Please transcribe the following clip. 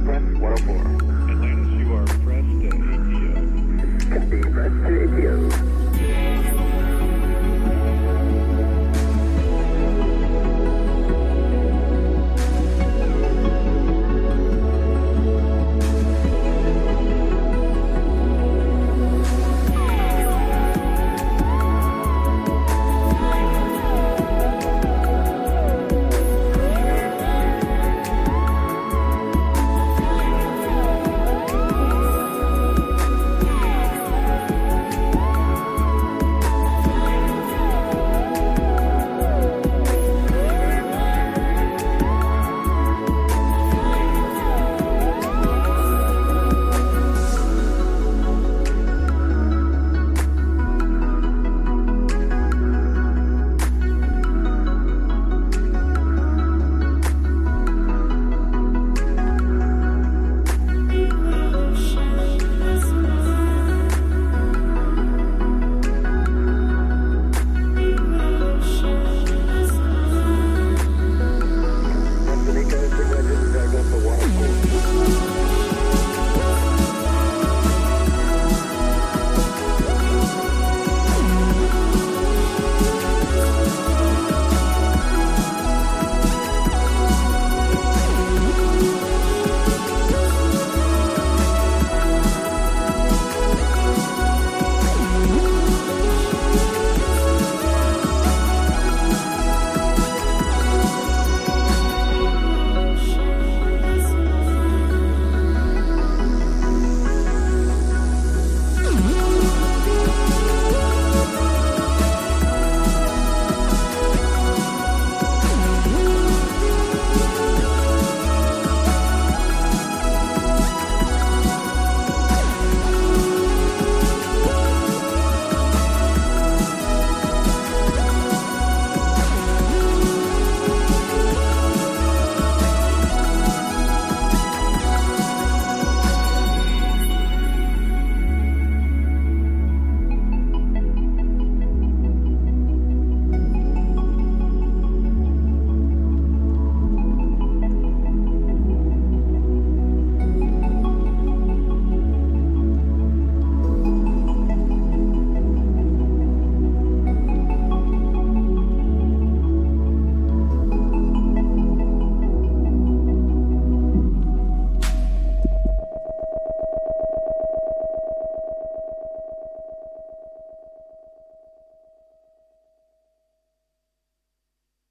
FM 104.